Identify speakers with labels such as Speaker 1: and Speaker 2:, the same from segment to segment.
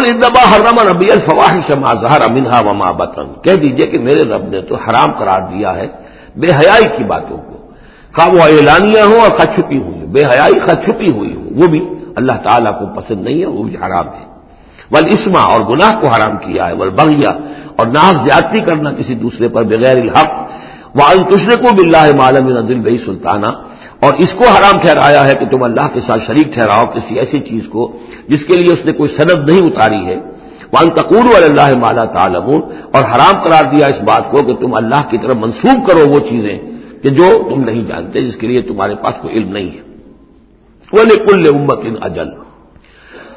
Speaker 1: کل ادبا حرم ربی الفواہش ما ظہر امنہا وما بطن۔ کہہ دیجیے کہ میرے رب نے تو حرام قرار دیا ہے بے حیائی کی باتوں کو۔ خواہ وہ اعلانیہ ہوں اور خط چھپی ہوئی بے حیائی خط چھپی ہوئی ہو وہ بھی اللہ تعالیٰ کو پسند نہیں ہے، وہ بھی حرام ہے۔ ول اسما اور گناہ کو حرام کیا ہے۔ ول بغیا اور ناز زیادتی کرنا کسی دوسرے پر بغیر الحق۔ وہ تشرے کو بھی اللہ معلوم نظر بھائی سلطانہ اور اس کو حرام ٹھہرایا ہے کہ تم اللہ کے ساتھ شریک ٹھہراؤ کسی ایسی چیز کو جس کے لیے اس نے کوئی سند نہیں اتاری ہے۔ وہ ان تقور اللہ مالا تعالمون اور حرام قرار دیا اس بات کو کہ تم اللہ کی طرف منسوخ کرو وہ چیزیں کہ جو تم نہیں جانتے، جس کے لیے تمہارے پاس کوئی علم نہیں ہے۔ وہ کل امت ان اجل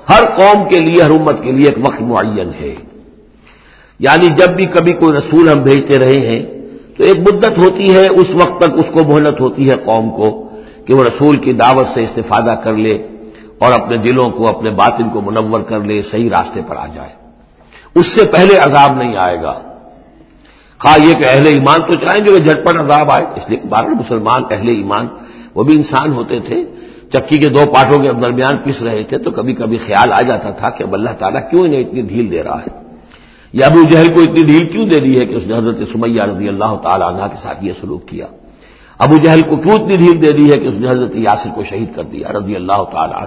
Speaker 1: ہر قوم کے لیے، ہر امت کے لیے ایک وقت معین ہے۔ یعنی جب بھی کبھی کوئی رسول ہم بھیجتے رہے ہیں تو ایک مدت ہوتی ہے، اس وقت تک اس کو مہلت ہوتی ہے قوم کو۔ کہ وہ رسول کی دعوت سے استفادہ کر لے اور اپنے دلوں کو، اپنے باطن کو منور کر لے، صحیح راستے پر آ جائے۔ اس سے پہلے عذاب نہیں آئے گا۔ خواہ یہ کہ اہل ایمان تو چاہیں جو جھٹپٹ عذاب آئے، اس لیے بار مسلمان اہل ایمان، وہ بھی انسان ہوتے تھے۔ چکی کے دو پاٹوں کے درمیان پس رہے تھے تو کبھی کبھی خیال آ جاتا تھا کہ اب اللہ تعالیٰ کیوں انہیں اتنی ڈھیل دے رہا ہے؟ یا ابو جہل کو اتنی ڈھیل کیوں دے دی ہے کہ اس نے حضرت سمیہ رضی اللہ تعالیٰ عنہ کے ساتھ یہ سلوک کیا؟ ابو جہل کو کیوں اتنی ڈھیل دے دی ہے کہ اس نے حضرت یاسر کو شہید کر دیا رضی اللہ تعالیٰ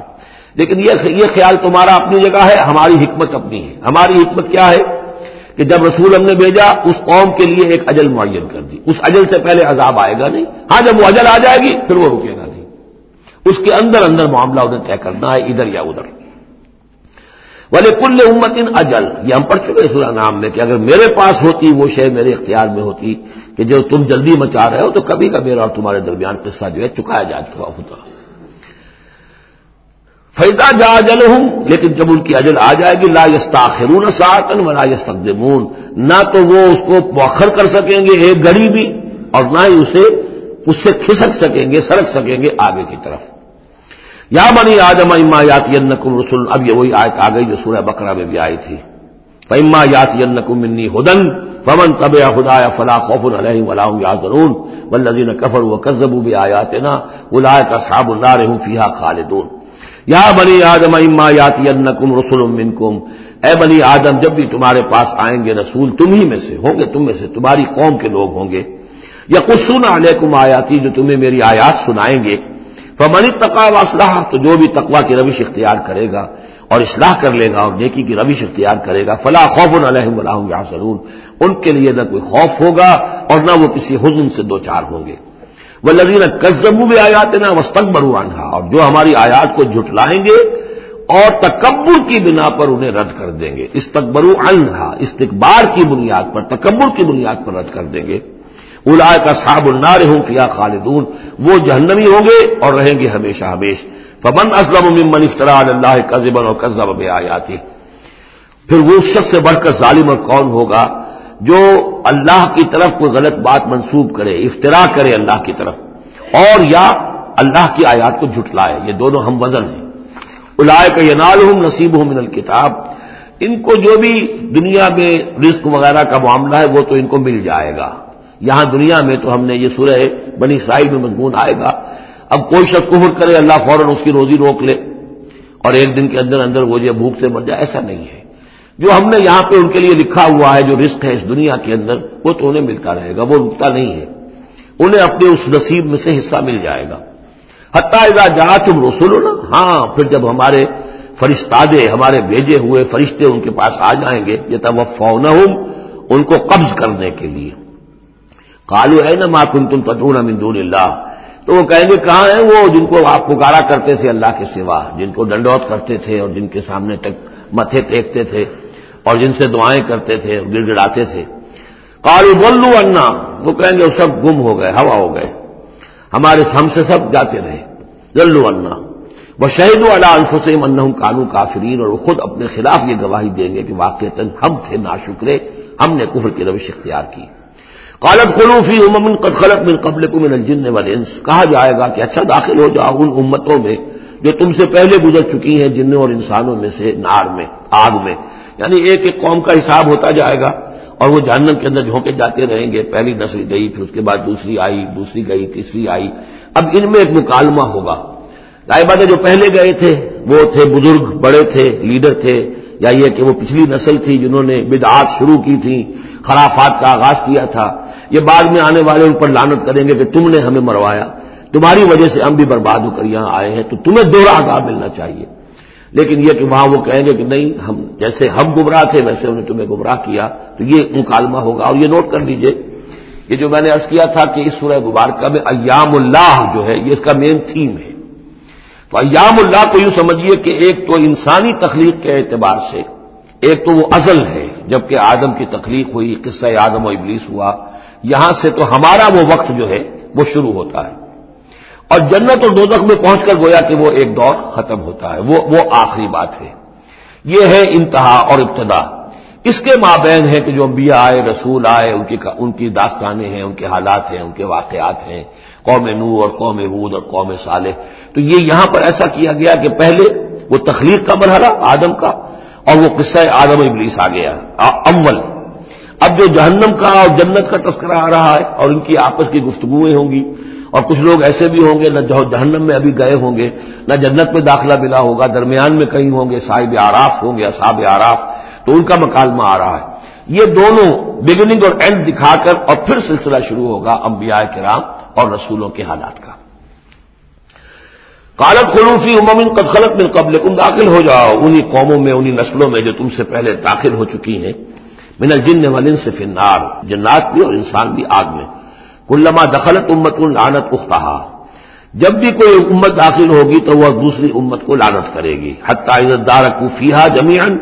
Speaker 1: لیکن یہ خیال تمہارا اپنی جگہ ہے، ہماری حکمت اپنی ہے۔ ہماری حکمت کیا ہے؟ کہ جب رسول ہم نے بھیجا، اس قوم کے لیے ایک اجل معین کر دی۔ اس اجل سے پہلے عذاب آئے گا نہیں۔ ہاں جب وہ اجل آ جائے گی، پھر وہ رکے گا نہیں۔ اس کے اندر اندر معاملہ انہیں طے کرنا ہے، ادھر یا ادھر۔ بولے کل امت ان اجل یہ ہم پڑھ چکے سورہ نام میں کہ اگر میرے پاس ہوتی، وہ شے میرے اختیار میں ہوتی۔ کہ جو تم جلدی مچا رہے ہو تو کبھی کا میرا اور تمہارے درمیان قصہ جو ہے چکایا جا چکا ہوتا۔ فیدا جا اجل ہوں لیکن جب ان کی اجل آ جائے گی، لا یستاخرون ساطن و لا یستقدمون نہ تو وہ اس کو مؤخر کر سکیں گے، ایک گڑی بھی اور نہ ہی اسے، اس سے کھسک سکیں گے، سرک سکیں گے آگے کی طرف۔ یا بنی آدم، اما یات ینکم رسول اب یہ وہی آیت آ گئی جو سورہ بکرا میں بھی آئی تھی۔ فما یات ینکم منی ہدن فمن طب خدا فلاح خوف علیہ ولا یا ضرور ولزین کفر و کزبو بھی آیات نا الا کا صاب اللہ فیحا خالدون۔ یا بنی آدم اما یات ینکم رسول منکم۔ اے بنی آدم، جب بھی تمہارے پاس آئیں گے رسول، تم ہی میں سے ہوں گے، تم میں سے تمہاری قوم کے لوگ ہوں گے۔ یا کچھ سنا علیکم آیاتی، جو تمہیں میری آیات سنائیں گے۔ فمنی تقا و تو جو بھی تقوا کی روش اختیار کرے گا۔ اور اصلاح کر لے گا اور نیکی کی روش اختیار کرے گا۔ فلاح خوف علیہم اللہ یا سرون ان کے لیے نہ کوئی خوف ہوگا اور نہ وہ کسی حزن سے دو چار ہوں گے۔ وہ لذین کزبو بھی آیات نا وسطک بروانہ اور جو ہماری آیات کو جھٹلائیں گے اور تکبر کی بنا پر انہیں رد کر دیں گے۔ استقبرو انہا استقبار کی بنیاد پر، تکبر کی بنیاد پر رد کر دیں گے۔ الا کا صاب النار ہوں فیا خالدون۔ وہ جہنمی ہوں گے اور رہیں گے ہمیشہ ہمیش۔ فمن اسلم ممن افطرا اللہ کزبن اور کزب بے آیاتی پھر وہ شخص سے بڑھ کر ظالم اور کون ہوگا جو اللہ کی طرف کوئی غلط بات منسوب کرے افطرا کرے اللہ کی طرف۔ اور یا اللہ کی آیات کو جھٹلائے۔ یہ دونوں ہم وزن ہیں۔ الائے کا ینال ہوں نصیب ہوں من الکتاب۔ ان کو جو بھی دنیا میں رزق وغیرہ کا معاملہ ہے، وہ تو ان کو مل جائے گا۔ یہاں دنیا میں تو ہم نے یہ سورہ بنی سائی میں مضمون آئے گا۔ اب کوئی شخص کفر کرے، اللہ فوراً اس کی روزی روک لے اور ایک دن کے اندر اندر وہ جو بھوک سے مر جائے، ایسا نہیں ہے۔ جو ہم نے یہاں پہ ان کے لیے لکھا ہوا ہے، جو رسک ہے اس دنیا کے اندر، وہ تو انہیں ملتا رہے گا، وہ رکتا نہیں ہے۔ انہیں اپنے اس نصیب میں سے حصہ مل جائے گا۔ حتیٰ اذا جا تم رسول نا ہاں پھر جب ہمارے فرشتادے، ہمارے بھیجے ہوئے فرشتے ان کے پاس آ جائیں گے یہ تب ان کو قبض کرنے کے لیے۔ کالو ہے نا ماں کن تم تدون امندون اللہ؟ تو وہ کہیں گے، کہاں ہیں وہ جن کو آپ پکارا کرتے تھے اللہ کے سوا؟ جن کو ڈنڈوت کرتے تھے اور جن کے سامنے تک متھے ٹیکتے تھے اور جن سے دعائیں کرتے تھے گڑ گڑاتے تھے. کالو بولو انا وہ کہیں گے وہ سب گم ہو گئے، ہوا ہو گئے۔ ہمارے ہم سے سب جاتے رہے۔ جلو انا وہ شہید والا الفسم ان کانو کافرین اور وہ خود اپنے خلاف یہ گواہی دیں گے کہ واقع ہم تھے نا شکرے ہم نے کفر کی روش اختیار کی۔ قالب خلوفی امن قد خلق من قبل کو من الجن والانس۔ کہا جائے گا کہ اچھا داخل ہو جاؤ ان امتوں میں جو تم سے پہلے گزر چکی ہیں جنوں اور انسانوں میں سے نار میں، آگ میں۔ یعنی ایک ایک قوم کا حساب ہوتا جائے گا اور وہ جہنم کے اندر جھونکے جاتے رہیں گے۔ پہلی نسل گئی، پھر اس کے بعد دوسری آئی، دوسری گئی، تیسری آئی۔ اب ان میں ایک مکالمہ ہوگا۔ بات جو پہلے گئے تھے، وہ تھے بزرگ، بڑے تھے، لیڈر تھے۔ یا یہ کہ وہ پچھلی نسل تھی جنہوں نے بدعات شروع کی تھی خرافات کا آغاز کیا تھا۔ یہ بعد میں آنے والے ان پر لانت کریں گے کہ تم نے ہمیں مروایا۔ تمہاری وجہ سے ہم بھی برباد ہو کر یہاں آئے ہیں، تو تمہیں دوہرا عذاب ملنا چاہیے۔ لیکن یہ کہ وہاں وہ کہیں گے کہ نہیں، ہم جیسے ہم گمراہ تھے، ویسے انہیں تمہیں گمراہ کیا، تو یہ مکالمہ ہوگا۔ اور یہ نوٹ کر لیجیے یہ جو میں نے ارض کیا تھا کہ اس سورہ مبارکہ میں ایام اللہ جو ہے، یہ اس کا مین تھیم ہے۔ تو ایام اللہ کو یوں سمجھیے کہ ایک تو انسانی تخلیق کے اعتبار سے ایک تو وہ ازل ہے، جبکہ آدم کی تخلیق ہوئی، قصہ آدم و ابلیس ہوا۔ یہاں سے تو ہمارا وہ وقت جو ہے، وہ شروع ہوتا ہے۔ اور جنت اور دوزخ میں پہنچ کر گویا کہ وہ ایک دور ختم ہوتا ہے، وہ وہ آخری بات ہے۔ یہ ہے انتہا اور ابتدا۔ اس کے مابین ہے کہ جو انبیاء آئے، رسول آئے، ان کی ان کی داستانیں ہیں، ان کے حالات ہیں، ان کے واقعات ہیں۔ قوم نو اور قوم حود اور قوم صالح۔ تو یہ یہاں پر ایسا کیا گیا کہ پہلے وہ تخلیق کا مرحلہ، آدم کا اور وہ قصہ آدم ابلیس آ گیا اول۔ اب جو جہنم کا اور جنت کا تذکرہ آ رہا ہے اور ان کی آپس کی گفتگویں ہوں گی، اور کچھ لوگ ایسے بھی ہوں گے، نہ جہنم میں ابھی گئے ہوں گے، نہ جنت میں داخلہ ملا ہوگا، درمیان میں کہیں ہوں گے، صاحب آراف ہوں گے اصاب آراف تو ان کا مکالمہ آ رہا ہے۔ یہ دونوں بگننگ اور اینڈ دکھا کر اور پھر سلسلہ شروع ہوگا انبیاء کرام اور رسولوں کے حالات کا۔ کالت خلوفی امن قد خلط میں قبل تم داخل ہو جاؤ۔ انہی قوموں میں، انہی نسلوں میں جو تم سے پہلے داخل ہو چکی ہیں۔ من الجن والن سے فنار جنات بھی اور انسان بھی آگ میں۔ کلما دخلت امت لانت اختہا۔ جب بھی کوئی امت داخل ہوگی تو وہ دوسری امت کو لانت کرے گی۔ حتیٰ عزت دار کوفیہ جمیان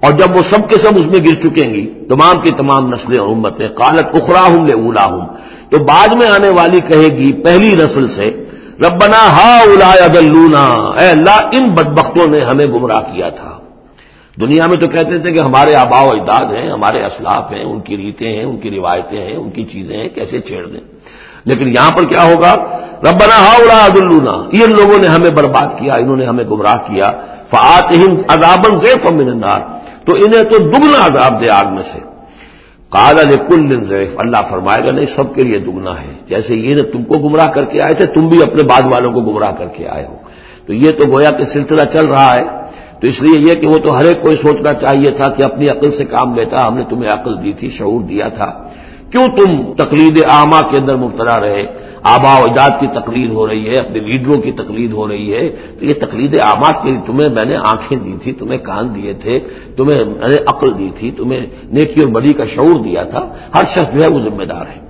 Speaker 1: اور جب وہ سب کے سب اس میں گر چکیں گی، تمام کی تمام نسلیں اور امتیں کالت اخرا ہوں لے اولا ہوں تو بعد میں آنے والی کہے گی پہلی نسل سے ربنا ہا الا دلونا اے اللہ، ان بدبختوں نے ہمیں گمراہ کیا تھا۔ دنیا میں تو کہتے تھے کہ ہمارے آبا و اجداد ہیں، ہمارے اسلاف ہیں، ان کی ریتیں ہیں، ان کی روایتیں ہیں، ان کی چیزیں ہیں، کیسے چھیڑ دیں؟ لیکن یہاں پر کیا ہوگا؟ ربنا ہا الا دلونا ان لوگوں نے ہمیں برباد کیا، انہوں نے ہمیں گمراہ کیا۔ فعت ہند ادابن سے فمنار تو انہیں تو دگنا عذاب دے آگ میں سے۔ کال کل ضیف اللہ فرمائے گا، نہیں، سب کے لیے دگنا ہے۔ جیسے یہ نہ تم کو گمراہ کر کے آئے تھے، تم بھی اپنے بعد والوں کو گمراہ کر کے آئے ہو۔ تو یہ تو گویا کہ سلسلہ چل رہا ہے۔ تو اس لیے یہ کہ وہ تو ہر ایک کوئی سوچنا چاہیے تھا کہ اپنی عقل سے کام لیتا، ہم نے تمہیں عقل دی تھی، شعور دیا تھا۔ کیوں تم تقلید عامہ کے اندر مبتلا رہے؟ آبا و اجاد کی تقریر ہو رہی ہے، اپنے لیڈروں کی تقلید ہو رہی ہے، تو یہ تقلید آماد کے لیے تمہیں میں نے آنکھیں دی تھی، تمہیں کان دیے تھے، تمہیں میں نے عقل دی تھی، تمہیں نیکی اور بڑی کا شعور دیا تھا، ہر شخص جو ہے وہ ذمہ دار ہے۔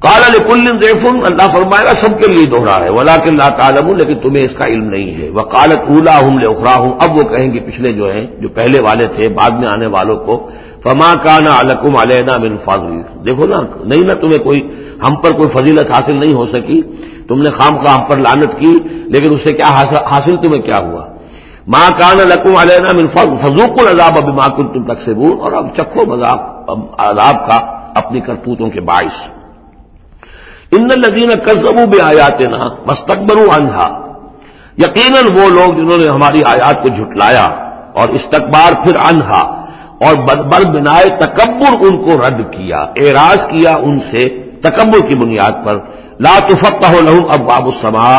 Speaker 1: کالا کل ریفن اللہ فرمائے گا، سب کے لیے دوہرا ہے ولا کے اللہ تعالم لیکن تمہیں اس کا علم نہیں ہے۔ وہ کالت اولا ہوں لے اخرا ہوں اب وہ کہیں گے پچھلے جو ہیں، جو پہلے والے تھے، بعد میں آنے والوں کو فما کا نا الکم علینا بن فاضل دیکھو نا، نہیں نا تمہیں کوئی، ہم پر کوئی فضیلت حاصل نہیں ہو سکی۔ تم نے خام خواہ ہم پر لانت کی، لیکن اس سے کیا حاصل تمہیں کیا ہوا؟ ماں کان لکم علینا من فضوق العذاب اب ماں کن تم تک سے اور اب چکھو مذاق عذاب کا اپنی کرتوتوں کے باعث۔ ان لذین کزبو بے آیات نا مستقبر انہا یقیناً وہ لوگ جنہوں نے ہماری آیات کو جھٹلایا اور استقبار پھر انہا اور بر بنائے تکبر ان کو رد کیا، اعراض کیا ان سے تکبر کی بنیاد پر۔ لا تفقہ لہم اب باب السما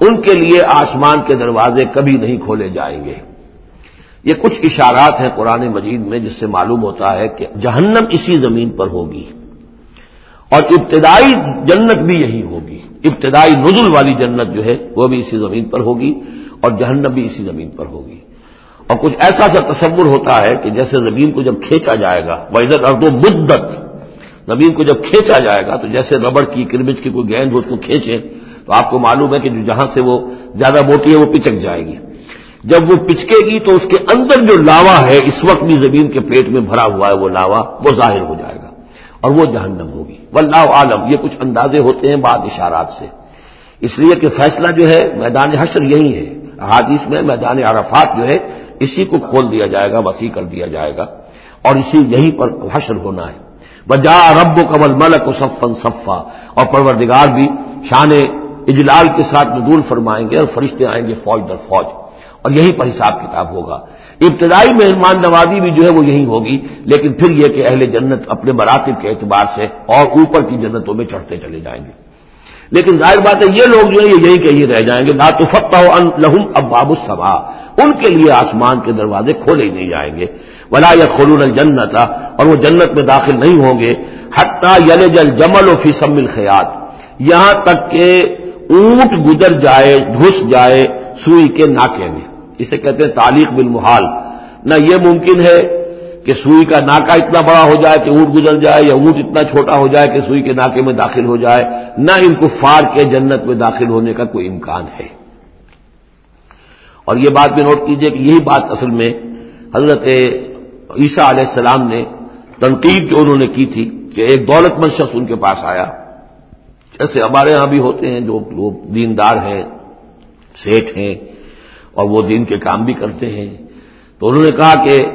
Speaker 1: ان کے لیے آسمان کے دروازے کبھی نہیں کھولے جائیں گے۔ یہ کچھ اشارات ہیں قرآن مجید میں جس سے معلوم ہوتا ہے کہ جہنم اسی زمین پر ہوگی اور ابتدائی جنت بھی یہی ہوگی۔ ابتدائی نزل والی جنت جو ہے وہ بھی اسی زمین پر ہوگی اور جہنم بھی اسی زمین پر ہوگی۔ اور کچھ ایسا سا تصور ہوتا ہے کہ جیسے زمین کو جب کھینچا جائے گا وہ ادھر ارد و مدت، زمین کو جب کھینچا جائے گا، تو جیسے ربڑ کی کرمچ کی کوئی گیند ہو، اس کو کھینچے، تو آپ کو معلوم ہے کہ جو جہاں سے وہ زیادہ موٹی ہے، وہ پچک جائے گی۔ جب وہ پچکے گی، تو اس کے اندر جو لاوا ہے، اس وقت بھی زمین کے پیٹ میں بھرا ہوا ہے، وہ لاوا، وہ ظاہر ہو جائے گا۔ اور وہ جہنم ہوگی۔ واللہ عالم۔ یہ کچھ اندازے ہوتے ہیں بعد اشارات سے۔ اس لیے کہ فیصلہ جو ہے، میدان حشر یہی ہے۔ احادیث میں میدان عرفات جو ہے اسی کو کھول دیا جائے گا، وسیع کر دیا جائے گا، اور اسی یہیں پر حشر ہونا ہے۔ بجا رب و کمل ملک و صفن صفا۔ اور پروردگار بھی شان اجلال کے ساتھ ندول فرمائیں گے اور فرشتے آئیں گے فوج در فوج۔ اور یہیں پر حساب کتاب ہوگا۔ ابتدائی مہمان نوازی بھی جو ہے وہ یہی ہوگی، لیکن پھر یہ کہ اہل جنت اپنے مراتب کے اعتبار سے اور اوپر کی جنتوں میں چڑھتے چلے جائیں گے۔ لیکن ظاہر بات ہے، یہ لوگ جو ہے یہ یہی کہیں رہ جائیں گے۔ نہ تو فتح لہم اب باب ان کے لیے آسمان کے دروازے کھولے ہی نہیں جائیں گے۔ ولا یا خلون الجنت اور وہ جنت میں داخل نہیں ہوں گے۔ حتیٰ یل جل جمل و فیسم الخیات یہاں تک کہ اونٹ گزر جائے، گھس جائے سوئی کے ناکے میں۔ اسے کہتے ہیں تعلیق بالمحال۔ نہ یہ ممکن ہے کہ سوئی کا ناکا اتنا بڑا ہو جائے کہ اونٹ گزر جائے، یا اونٹ اتنا چھوٹا ہو جائے کہ سوئی کے ناکے میں داخل ہو جائے۔ نہ ان کو فار کے جنت میں داخل ہونے کا کوئی امکان ہے۔ اور یہ بات بھی نوٹ کیجیے کہ یہی بات اصل میں حضرت عیسیٰ علیہ السلام نے تنقید جو انہوں نے کی تھی کہ ایک دولت مند شخص ان کے پاس آیا۔ جیسے ہمارے ہاں بھی ہوتے ہیں جو لوگ دیندار ہیں سیٹ ہیں اور وہ دین کے کام بھی کرتے ہیں۔ تو انہوں نے کہا کہ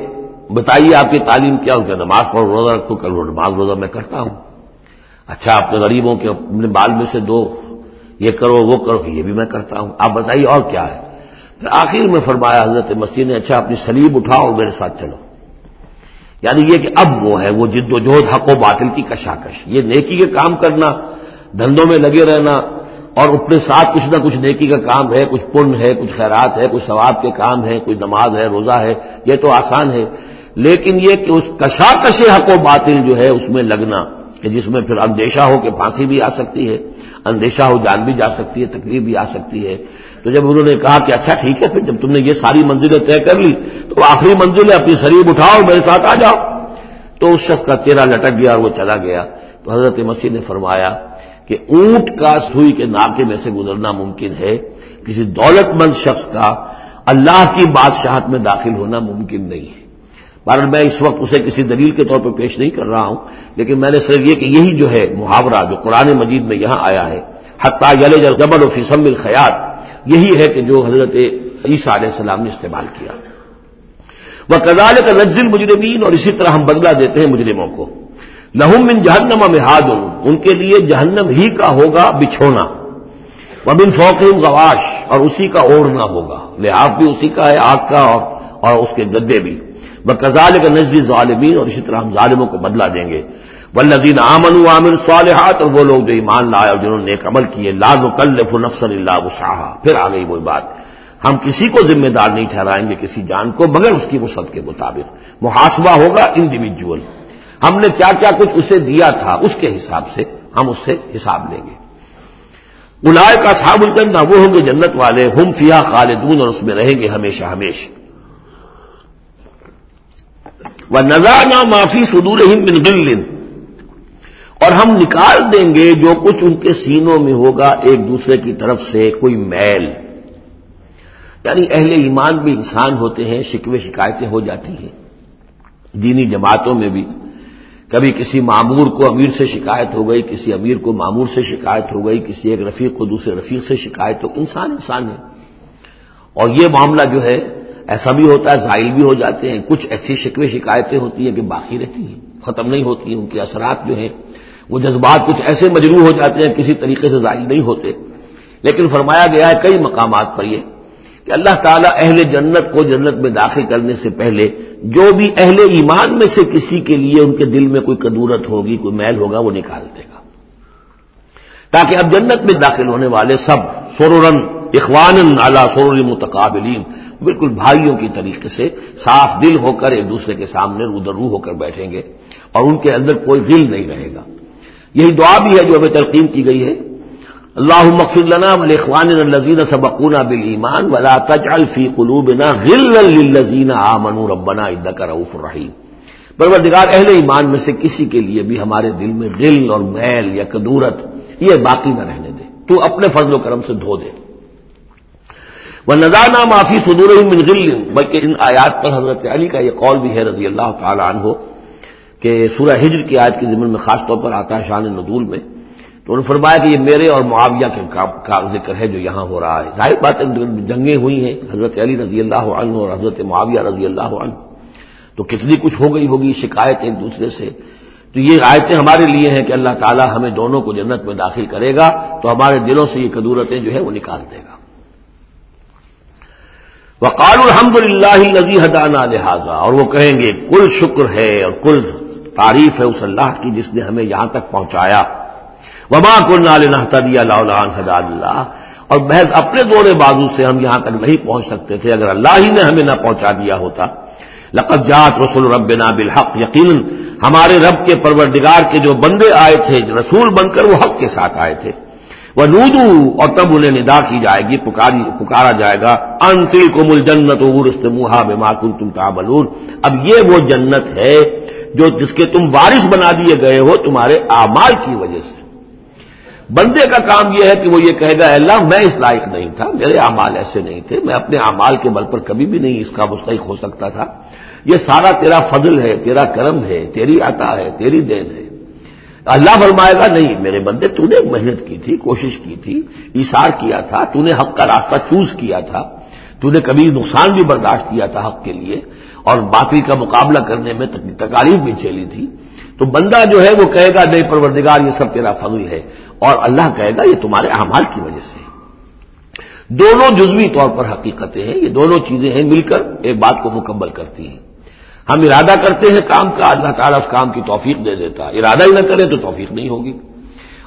Speaker 1: بتائیے آپ کی تعلیم کیا؟ ہو کہ نماز پڑھو روزہ رکھو کر نماز روزہ میں کرتا ہوں۔ اچھا اپنے غریبوں کے اپنے بال میں سے دو، یہ کرو، وہ کرو، یہ بھی میں کرتا ہوں۔ آپ بتائیے اور کیا ہے؟ آخر میں فرمایا، حضرت مسیح نے اچھا اپنی سلیب اٹھاؤ اور میرے ساتھ چلو۔ یعنی یہ کہ اب وہ ہے، وہ جد و جہد، حق و باطل کی کشاکش۔ یہ نیکی کے کام کرنا، دھندوں میں لگے رہنا اور اپنے ساتھ کچھ نہ کچھ نیکی کا کام ہے، کچھ پن ہے، کچھ خیرات ہے، کچھ ثواب کے کام ہے کوئی نماز ہے، روزہ ہے، یہ تو آسان ہے۔ لیکن یہ کہ اس کشاکش حق و باطل جو ہے، اس میں لگنا کہ جس میں پھر اندیشہ ہو کہ پھانسی بھی آ سکتی ہے، اندیشہ ہو، جان بھی جا سکتی ہے، تکلیف بھی آ سکتی ہے۔ تو جب انہوں نے کہا کہ اچھا ٹھیک ہے، پھر جب تم نے یہ ساری منزلیں طے کر لی، تو آخری منزل ہے، اپنی شریف اٹھاؤ، میرے ساتھ آ جاؤ۔ تو اس شخص کا چہرہ لٹک گیا اور وہ چلا گیا۔ تو حضرت مسیح نے فرمایا کہ اونٹ کا سوئی کے ناکے میں سے گزرنا ممکن ہے، کسی دولت مند شخص کا اللہ کی بادشاہت میں داخل ہونا ممکن نہیں ہے۔ بہرحال میں اس وقت اسے کسی دلیل کے طور پہ پیش نہیں کر رہا ہوں، لیکن میں نے صرف یہ کہ یہی جو ہے محاورہ جو قرآن مجید میں یہاں آیا ہے، حتیٰ یل جبل و فیسم الخیات یہی ہے کہ جو حضرت عیسیٰ علیہ السلام نے استعمال کیا۔ وہ کزال کا نزل مجرمین اور اسی طرح ہم بدلا دیتے ہیں مجرموں کو۔ لہم من جہنم میں ان کے لیے جہنم ہی کا ہوگا بچھونا۔ وہ بن فوقیم گواش اور اسی کا اوڑھنا ہوگا۔ لحاظ بھی اسی کا ہے، آگ کا، اور اور اس کے گدے بھی۔ وہ کزال کا نزی ظالمین اور اسی طرح ہم ظالموں کو بدلا دیں گے۔ ولزین آمن عامر صالحات اور وہ لوگ جو ایمان لائے اور جنہوں نے نیک عمل کیے لال مکلف نفسن اللہ وسعہ پھر آ گئی وہی بات۔ ہم کسی کو ذمہ دار نہیں ٹھہرائیں گے، کسی جان کو، مگر اس کی وسعت کے مطابق۔ محاسبہ ہوگا انڈیویجل ہم نے کیا کیا؟ کچھ اسے دیا تھا، اس کے حساب سے ہم اس سے حساب لیں گے۔ الائے کا صاحب الجنہ، وہ ہوں گے جنت والے، ہم فیا خالدون، اور اس میں رہیں گے ہمیشہ ہمیشہ۔ وہ نہ معافی سدور من بل اور ہم نکال دیں گے جو کچھ ان کے سینوں میں ہوگا ایک دوسرے کی طرف سے کوئی میل۔ یعنی اہل ایمان بھی انسان ہوتے ہیں، شکوے شکایتیں ہو جاتی ہیں۔ دینی جماعتوں میں بھی کبھی کسی معمور کو امیر سے شکایت ہو گئی، کسی امیر کو معمور سے شکایت ہو گئی، کسی ایک رفیق کو دوسرے رفیق سے شکایت ہو انسان انسان ہے۔ اور یہ معاملہ جو ہے، ایسا بھی ہوتا ہے، زائل بھی ہو جاتے ہیں۔ کچھ ایسی شکوے شکایتیں ہوتی ہیں کہ باقی رہتی ہیں، ختم نہیں ہوتی ہیں ان کے اثرات جو ہیں وہ جذبات کچھ ایسے مجروح ہو جاتے ہیں، کسی طریقے سے زائل نہیں ہوتے۔ لیکن فرمایا گیا ہے کئی مقامات پر یہ کہ اللہ تعالیٰ اہل جنت کو جنت میں داخل کرنے سے پہلے جو بھی اہل ایمان میں سے کسی کے لیے ان کے دل میں کوئی کدورت ہوگی، کوئی میل ہوگا، وہ نکال دے گا۔ تاکہ اب جنت میں داخل ہونے والے سب سورورن اخوان اعلی سور متقابلین، بالکل بھائیوں کی طریقے سے صاف دل ہو کر ایک دوسرے کے سامنے رو در ہو کر بیٹھیں گے اور ان کے اندر کوئی دل نہیں رہے گا۔ یہی دعا بھی ہے جو ہمیں تلقین کی گئی ہے۔ اللہ مغفر لنا ولاخوان الزین سبقونا بل ایمان ولا تجعل فی قلوبنا غلا للذین آمنوا ربنا انك رؤوف رحیم۔ پروردگار، اہل ایمان میں سے کسی کے لیے بھی ہمارے دل میں غل اور میل یا کدورت، یہ باقی نہ رہنے دے۔ تو اپنے فضل و کرم سے دھو دے۔ وہ نذانہ معافی صدور من غل، بلکہ ان آیات پر حضرت علی کا یہ قول بھی ہے رضی اللہ تعالی عنہ۔ کہ سورہ ہجر کی آیت کے ضمن میں خاص طور پر آتا ہے شان نزول میں، تو انہوں نے فرمایا کہ یہ میرے اور معاویہ کے کا ذکر ہے جو یہاں ہو رہا ہے۔ ظاہر بات جنگیں ہوئی ہیں، حضرت علی رضی اللہ عنہ اور حضرت معاویہ رضی اللہ عنہ۔ تو کتنی کچھ ہو گئی ہوگی، شکایت ایک دوسرے سے۔ تو یہ آیتیں ہمارے لیے ہیں کہ اللہ تعالیٰ ہمیں دونوں کو جنت میں داخل کرے گا، تو ہمارے دلوں سے یہ قدورتیں جو ہے وہ نکال دے گا۔ وقال الحمد للہ نزی حدانہ لہٰذا، اور وہ کہیں گے کل شکر ہے اور کل تعریف ہے اس اللہ کی جس نے ہمیں یہاں تک پہنچایا۔ وما کو نال نہ اللہ اور محض اپنے دور بازو سے ہم یہاں تک نہیں پہنچ سکتے تھے۔ اگر اللہ ہی نے ہمیں نہ پہنچا دیا ہوتا۔ لقت جات رسول رب بالحق۔ یقیناً ہمارے رب کے پروردگار کے جو بندے آئے تھے، رسول بن کر وہ حق کے ساتھ آئے تھے۔ وہ نودو اور تب انہیں ندا کی جائے گی، پکاری پکارا جائے گا۔ انتل کو مل جنت منہا بے معقول تم اب یہ وہ جنت ہے جو جس کے تم وارث بنا دیے گئے ہو تمہارے اعمال کی وجہ سے۔ بندے کا کام یہ ہے کہ وہ یہ کہے گا اللہ، میں اس لائق نہیں تھا، میرے اعمال ایسے نہیں تھے، میں اپنے اعمال کے بل پر کبھی بھی نہیں اس کا مستحق ہو سکتا تھا۔ یہ سارا تیرا فضل ہے، تیرا کرم ہے، تیری عطا ہے، تیری دین ہے۔ اللہ فرمائے گا، نہیں، میرے بندے، تو نے محنت کی تھی، کوشش کی تھی اشار کیا تھا، تو نے حق کا راستہ چوز کیا تھا۔ تو نے کبھی نقصان بھی برداشت کیا تھا حق کے لیے اور باقی کا مقابلہ کرنے میں تکالیف بھی چلی تھی۔ تو بندہ جو ہے وہ کہے گا نہیں پروردگار، یہ سب تیرا فضل ہے۔ اور اللہ کہے گا، یہ تمہارے اعمال کی وجہ سے دونوں جزوی طور پر حقیقتیں ہیں۔ یہ دونوں چیزیں ہیں، مل کر ایک بات کو مکمل کرتی ہیں۔ ہم ارادہ کرتے ہیں کام کا، اللہ تعالیٰ اس کام کی توفیق دے دیتا۔ ارادہ ہی نہ کرے تو توفیق نہیں ہوگی۔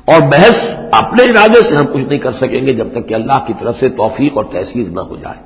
Speaker 1: اور بحث اپنے ارادے سے ہم کچھ نہیں کر سکیں گے جب تک کہ اللہ کی طرف سے توفیق اور تحصیل نہ ہو جائے۔